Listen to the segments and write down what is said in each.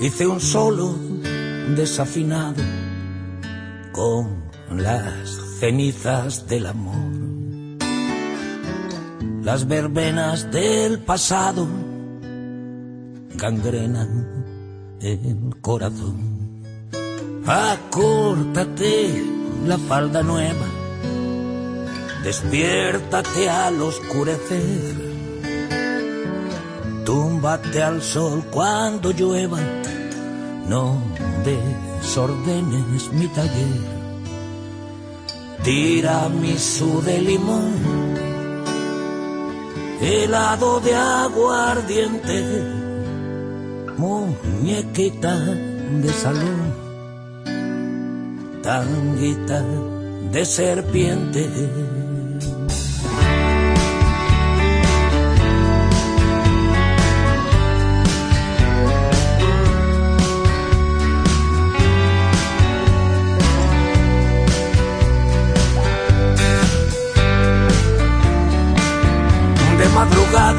hice un solo desafinado con las cenizas del amor. Las verbenas del pasado gangrenan el corazón. Acórtate la falda nueva, despiértate al oscurecer, túmbate al sol cuando llueva, no desordenes mi taller Tiramisú de limón, helado de aguardiente, muñequita de salón, tanguita de serpiente.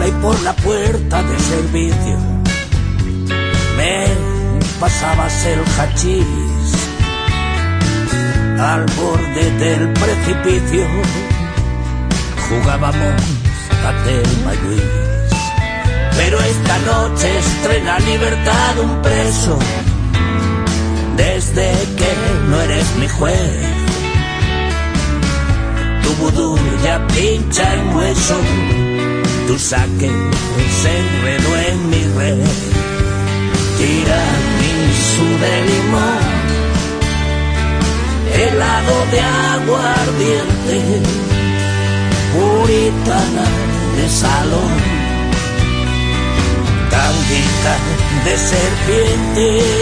Y por la puerta de servicio me pasabas el hachís al borde del precipicio. Jugábamos a Telma Luis. Pero esta noche estrena libertad un preso. Desde que no eres mi juez. Tu vudú ya pincha en hueso tu saque se enredó en mi red. su de limón, helado de aguardiente, puritana de salón, candita de serpiente.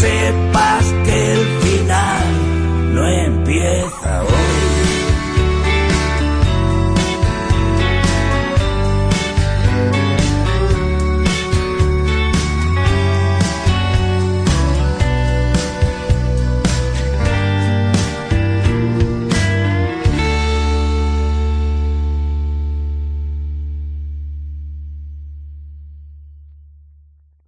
Sepas que el final no empieza